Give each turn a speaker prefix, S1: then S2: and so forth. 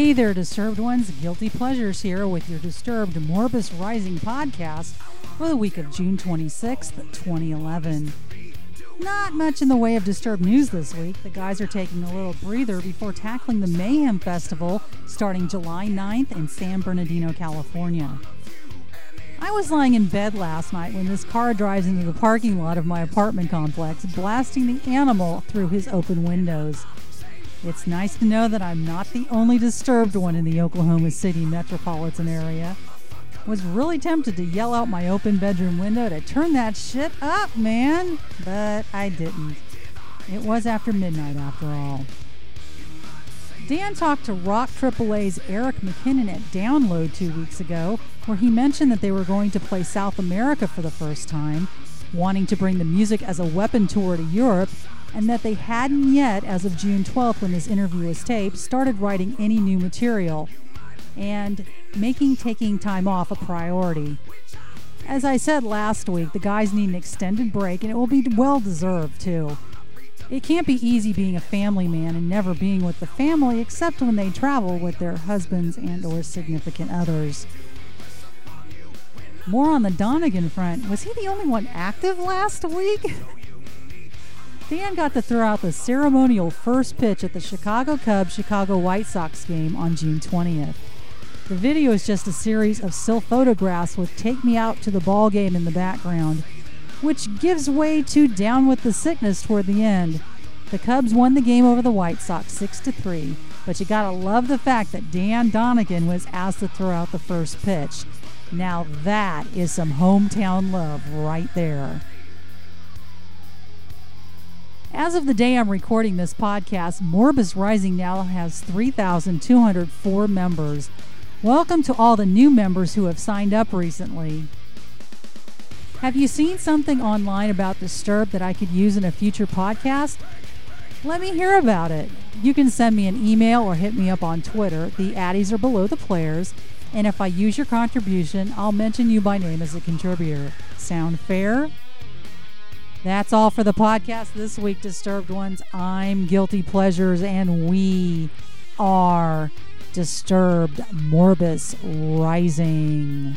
S1: Hey there, Disturbed Ones. Guilty Pleasures here with your Disturbed Morbus Rising podcast for the week of June 26th, 2011. Not much in the way of Disturbed news this week. The guys are taking a little breather before tackling the Mayhem Festival starting July 9th in San Bernardino, California. I was lying in bed last night when this car drives into the parking lot of my apartment complex, blasting the animal through his open windows. It's nice to know that I'm not the only disturbed one in the Oklahoma City metropolitan area. Was really tempted to yell out my open bedroom window to turn that shit up, man, but I didn't. It was after midnight after all. Dan talked to Rock AAA's Eric McKinnon at Download two weeks ago, where he mentioned that they were going to play South America for the first time, wanting to bring the Music as a Weapon tour to Europe, and that they hadn't yet, as of June 12th when this interview was taped, started writing any new material and making taking time off a priority. As I said last week, the guys need an extended break, and it will be well deserved too. It can't be easy being a family man and never being with the family except when they travel with their husbands and or significant others. More on the Donegan front. Was he the only one active last week? Dan got to throw out the ceremonial first pitch at the Chicago Cubs Chicago White Sox game on June 20th. The video is just a series of still photographs with Take Me Out to the Ball Game in the background, which gives way to Down with the Sickness toward the end. The Cubs won the game over the White Sox 6 to 3, but you gotta love the fact that Dan Donegan was asked to throw out the first pitch. Now that is some hometown love right there. As of the day I'm recording this podcast, Morbus Rising now has 3,204 members. Welcome to all the new members who have signed up recently. Have you seen something online about Disturbed that I could use in a future podcast? Let me hear about it. You can send me an email or hit me up on Twitter. The addies are below the players. And if I use your contribution, I'll mention you by name as a contributor. Sound fair? That's all for the podcast this week, Disturbed Ones. I'm Guilty Pleasures, and we are Disturbed Morbus Rising.